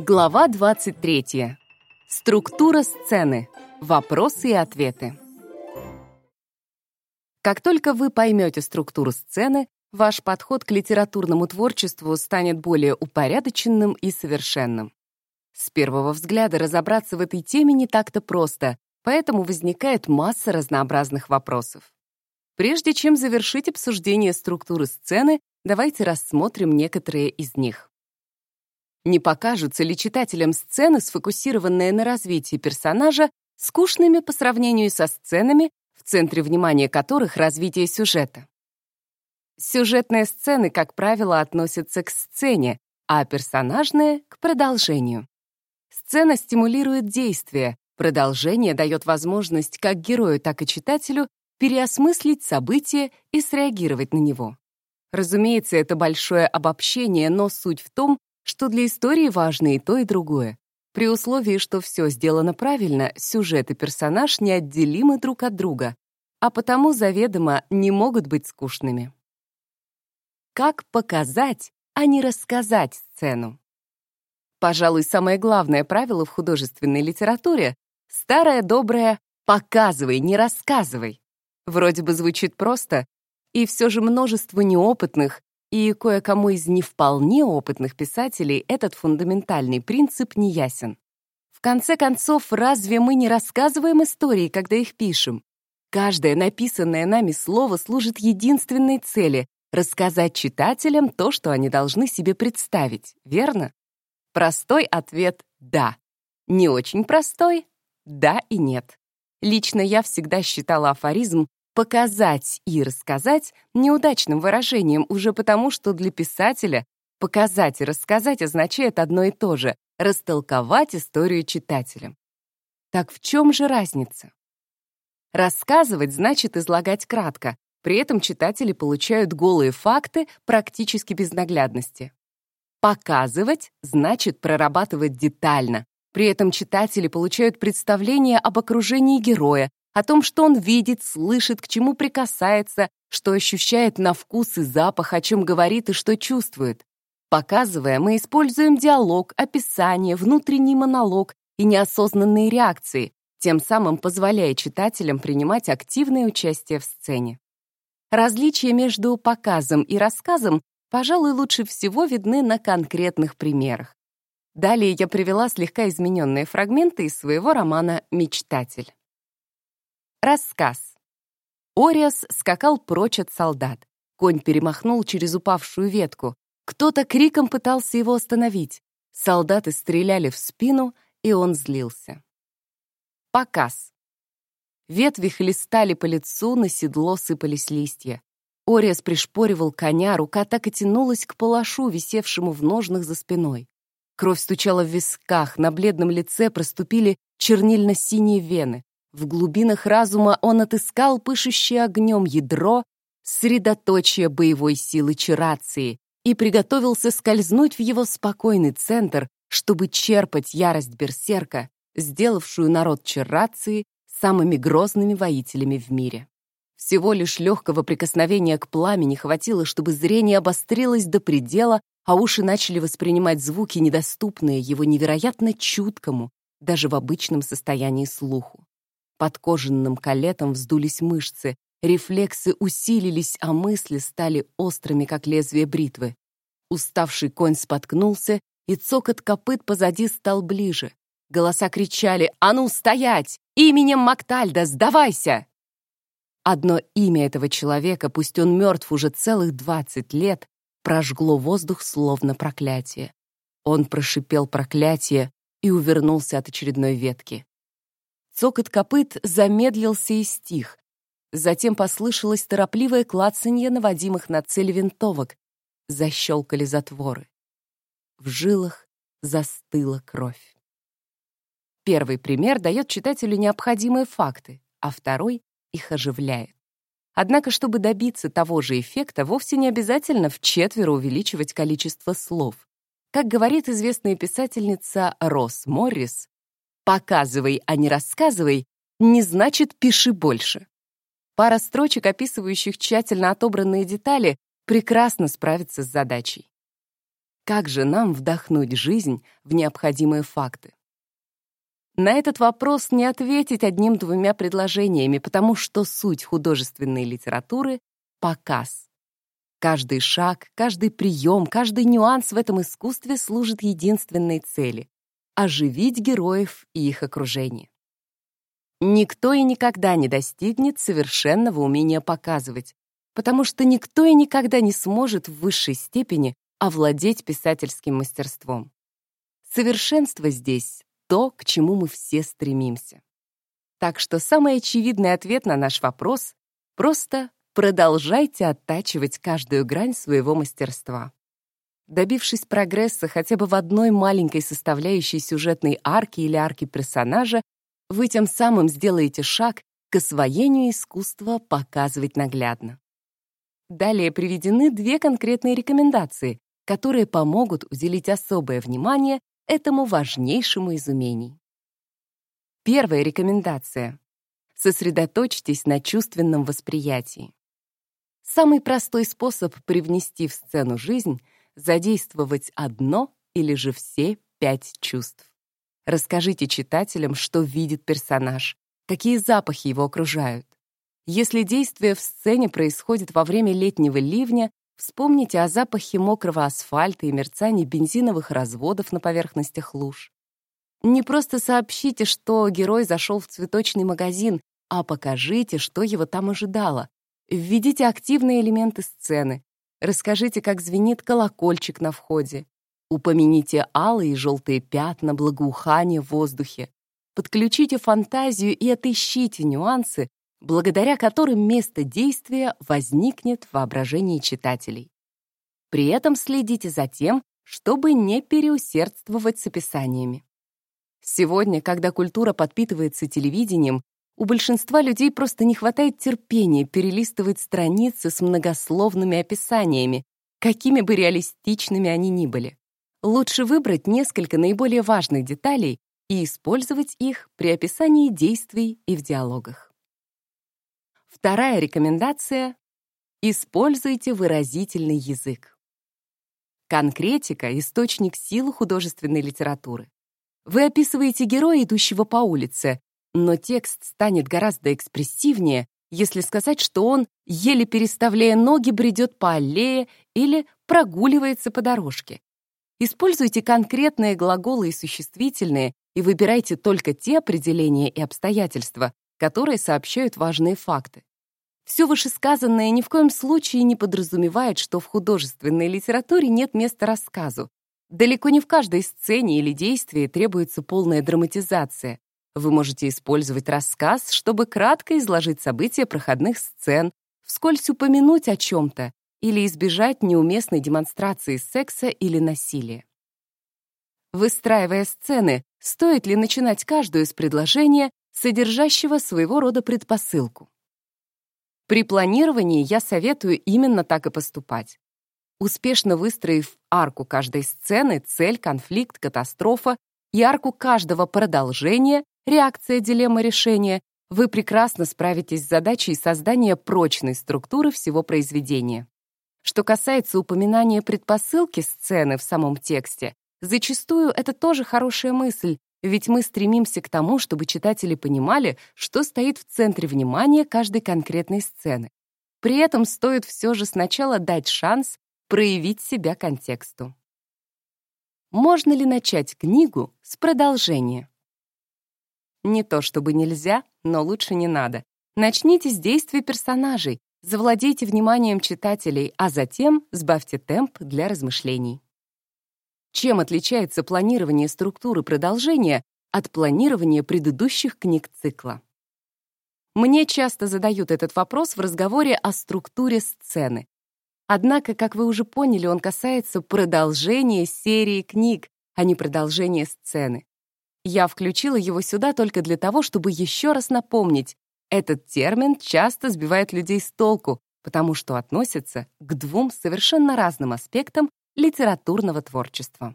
Глава 23. Структура сцены. Вопросы и ответы. Как только вы поймете структуру сцены, ваш подход к литературному творчеству станет более упорядоченным и совершенным. С первого взгляда разобраться в этой теме не так-то просто, поэтому возникает масса разнообразных вопросов. Прежде чем завершить обсуждение структуры сцены, давайте рассмотрим некоторые из них. Не покажутся ли читателям сцены, сфокусированные на развитии персонажа, скучными по сравнению со сценами, в центре внимания которых развитие сюжета? Сюжетные сцены, как правило, относятся к сцене, а персонажные — к продолжению. Сцена стимулирует действие, продолжение дает возможность как герою, так и читателю переосмыслить событие и среагировать на него. Разумеется, это большое обобщение, но суть в том, что для истории важно и то, и другое. При условии, что все сделано правильно, сюжет и персонаж неотделимы друг от друга, а потому заведомо не могут быть скучными. Как показать, а не рассказать сцену? Пожалуй, самое главное правило в художественной литературе — старое доброе «показывай, не рассказывай». Вроде бы звучит просто, и все же множество неопытных, и кое-кому из не вполне опытных писателей этот фундаментальный принцип не ясен. В конце концов, разве мы не рассказываем истории, когда их пишем? Каждое написанное нами слово служит единственной цели — рассказать читателям то, что они должны себе представить, верно? Простой ответ — да. Не очень простой — да и нет. Лично я всегда считала афоризм Показать и рассказать неудачным выражением уже потому, что для писателя показать и рассказать означает одно и то же — растолковать историю читателям. Так в чем же разница? Рассказывать значит излагать кратко, при этом читатели получают голые факты практически без наглядности. Показывать значит прорабатывать детально, при этом читатели получают представление об окружении героя, о том, что он видит, слышит, к чему прикасается, что ощущает на вкус и запах, о чем говорит и что чувствует. Показывая, мы используем диалог, описание, внутренний монолог и неосознанные реакции, тем самым позволяя читателям принимать активное участие в сцене. Различия между показом и рассказом, пожалуй, лучше всего видны на конкретных примерах. Далее я привела слегка измененные фрагменты из своего романа «Мечтатель». Рассказ. Ориас скакал прочь от солдат. Конь перемахнул через упавшую ветку. Кто-то криком пытался его остановить. Солдаты стреляли в спину, и он злился. Показ. Ветви хлестали по лицу, на седло сыпались листья. Ориас пришпоривал коня, рука так и тянулась к палашу, висевшему в ножнах за спиной. Кровь стучала в висках, на бледном лице проступили чернильно-синие вены. В глубинах разума он отыскал пышущее огнем ядро, средоточие боевой силы Чарации, и приготовился скользнуть в его спокойный центр, чтобы черпать ярость берсерка, сделавшую народ Чарации самыми грозными воителями в мире. Всего лишь легкого прикосновения к пламени хватило, чтобы зрение обострилось до предела, а уши начали воспринимать звуки, недоступные его невероятно чуткому, даже в обычном состоянии слуху. Под кожаным калетом вздулись мышцы, рефлексы усилились, а мысли стали острыми, как лезвие бритвы. Уставший конь споткнулся, и цокот копыт позади стал ближе. Голоса кричали «А ну, стоять! Именем Мактальда сдавайся!» Одно имя этого человека, пусть он мертв уже целых двадцать лет, прожгло воздух словно проклятие. Он прошипел проклятие и увернулся от очередной ветки. Цокот копыт замедлился и стих. Затем послышалось торопливое клацанье наводимых на цель винтовок. Защелкали затворы. В жилах застыла кровь. Первый пример дает читателю необходимые факты, а второй их оживляет. Однако, чтобы добиться того же эффекта, вовсе не обязательно вчетверо увеличивать количество слов. Как говорит известная писательница Росс Моррис, «показывай, а не рассказывай» не значит «пиши больше». Пара строчек, описывающих тщательно отобранные детали, прекрасно справится с задачей. Как же нам вдохнуть жизнь в необходимые факты? На этот вопрос не ответить одним-двумя предложениями, потому что суть художественной литературы — показ. Каждый шаг, каждый прием, каждый нюанс в этом искусстве служит единственной цели — оживить героев и их окружение. Никто и никогда не достигнет совершенного умения показывать, потому что никто и никогда не сможет в высшей степени овладеть писательским мастерством. Совершенство здесь — то, к чему мы все стремимся. Так что самый очевидный ответ на наш вопрос — просто продолжайте оттачивать каждую грань своего мастерства. Добившись прогресса хотя бы в одной маленькой составляющей сюжетной арки или арки персонажа, вы тем самым сделаете шаг к освоению искусства показывать наглядно. Далее приведены две конкретные рекомендации, которые помогут уделить особое внимание этому важнейшему из умений. Первая рекомендация. Сосредоточьтесь на чувственном восприятии. Самый простой способ привнести в сцену жизнь — задействовать одно или же все пять чувств. Расскажите читателям, что видит персонаж, какие запахи его окружают. Если действие в сцене происходит во время летнего ливня, вспомните о запахе мокрого асфальта и мерцании бензиновых разводов на поверхностях луж. Не просто сообщите, что герой зашел в цветочный магазин, а покажите, что его там ожидало. Введите активные элементы сцены. Расскажите, как звенит колокольчик на входе. Упомяните алые и желтые пятна, благоухание в воздухе. Подключите фантазию и отыщите нюансы, благодаря которым место действия возникнет в воображении читателей. При этом следите за тем, чтобы не переусердствовать с описаниями. Сегодня, когда культура подпитывается телевидением, у большинства людей просто не хватает терпения перелистывать страницы с многословными описаниями, какими бы реалистичными они ни были. Лучше выбрать несколько наиболее важных деталей и использовать их при описании действий и в диалогах. Вторая рекомендация — используйте выразительный язык. Конкретика — источник силы художественной литературы. Вы описываете героя, идущего по улице, но текст станет гораздо экспрессивнее, если сказать, что он, еле переставляя ноги, бредет по аллее или прогуливается по дорожке. Используйте конкретные глаголы и существительные и выбирайте только те определения и обстоятельства, которые сообщают важные факты. Все вышесказанное ни в коем случае не подразумевает, что в художественной литературе нет места рассказу. Далеко не в каждой сцене или действии требуется полная драматизация. Вы можете использовать рассказ, чтобы кратко изложить события проходных сцен, вскользь упомянуть о чем-то или избежать неуместной демонстрации секса или насилия. Выстраивая сцены, стоит ли начинать каждую из предложения, содержащего своего рода предпосылку? При планировании я советую именно так и поступать. Успешно выстроив арку каждой сцены, цель, конфликт, катастрофа и арку каждого продолжения, реакция, дилемма, решение, вы прекрасно справитесь с задачей создания прочной структуры всего произведения. Что касается упоминания предпосылки сцены в самом тексте, зачастую это тоже хорошая мысль, ведь мы стремимся к тому, чтобы читатели понимали, что стоит в центре внимания каждой конкретной сцены. При этом стоит все же сначала дать шанс проявить себя контексту. Можно ли начать книгу с продолжения? Не то чтобы нельзя, но лучше не надо. Начните с действий персонажей, Завладейте вниманием читателей, а затем сбавьте темп для размышлений. Чем отличается планирование структуры продолжения от планирования предыдущих книг цикла? Мне часто задают этот вопрос в разговоре о структуре сцены. Однако, как вы уже поняли, он касается продолжения серии книг, а не продолжения сцены. Я включила его сюда только для того, чтобы еще раз напомнить, этот термин часто сбивает людей с толку, потому что относится к двум совершенно разным аспектам литературного творчества.